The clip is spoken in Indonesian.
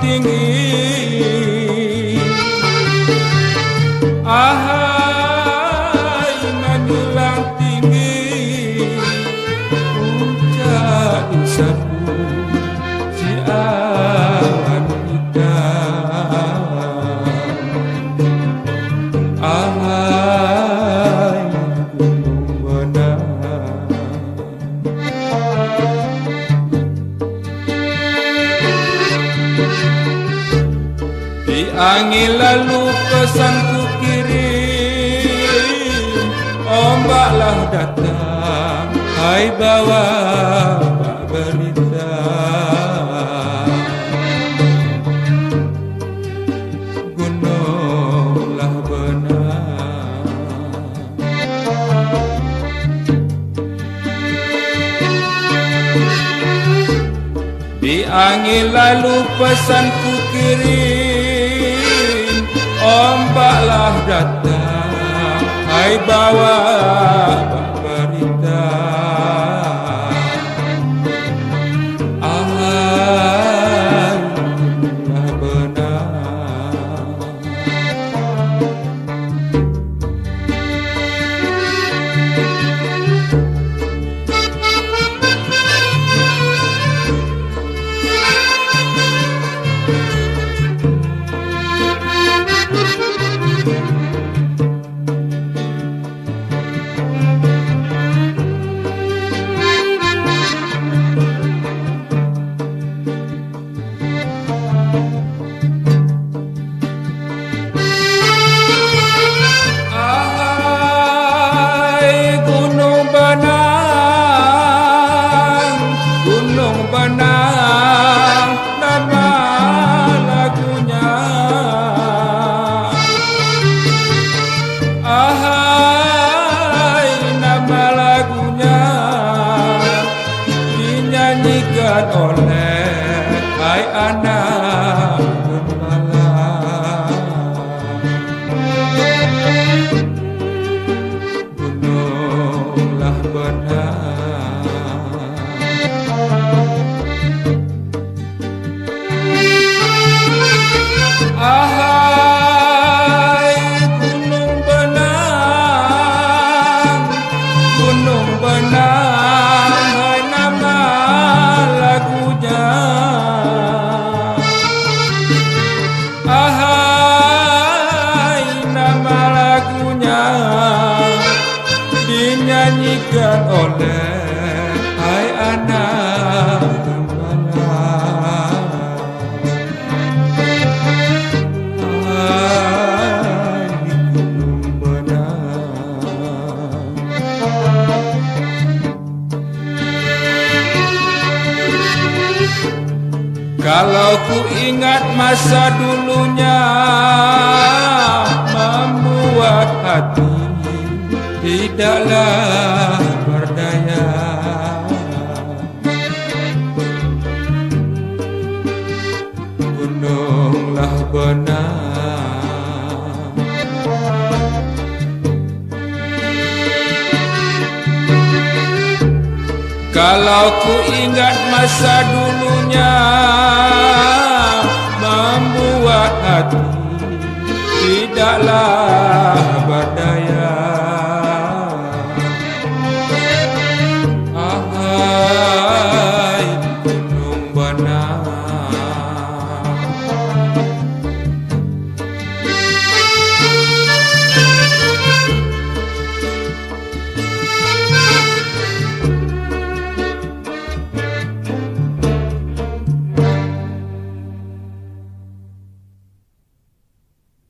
tinggi. Ahai menjulang tinggi Puncak isaku Di angin lalu pesanku kirim. Ombaklah datang Hai bawa berita. Gununglah benar. Di angin lalu pesanku kirim Ombaklah datang Hai bawa Hai dinyanyikan oleh Hai anak Kalau ku ingat masa dulunya Membuat hati tidaklah Kalau ku ingat masa dulunya Membuat hati tidaklah berdaya. Ahai gunung